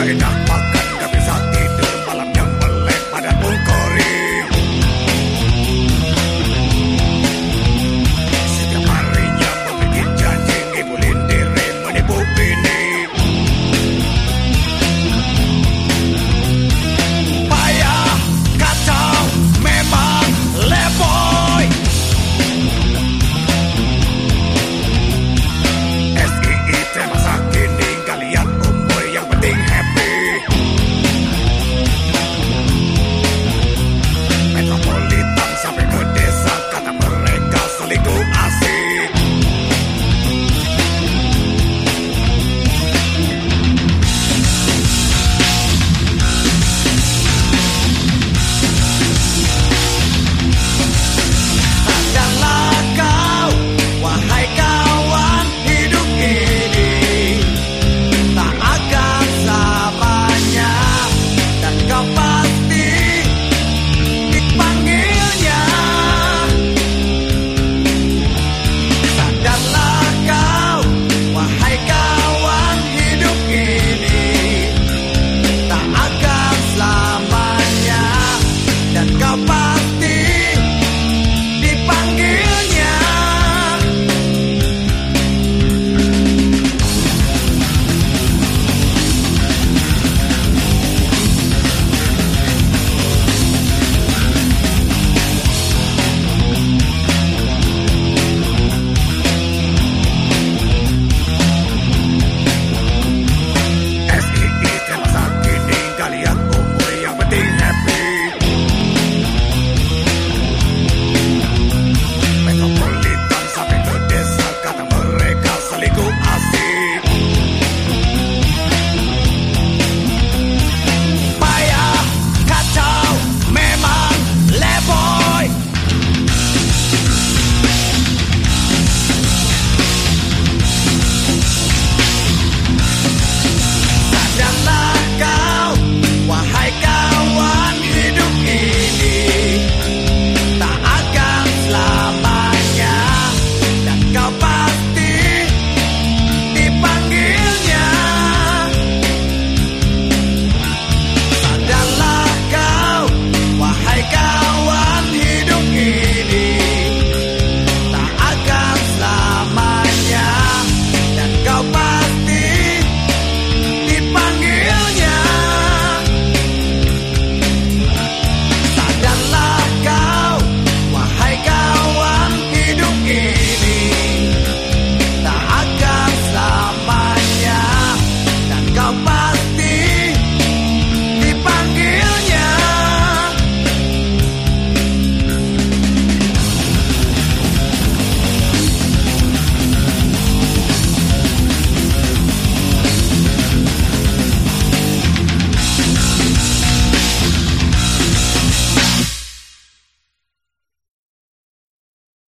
Designer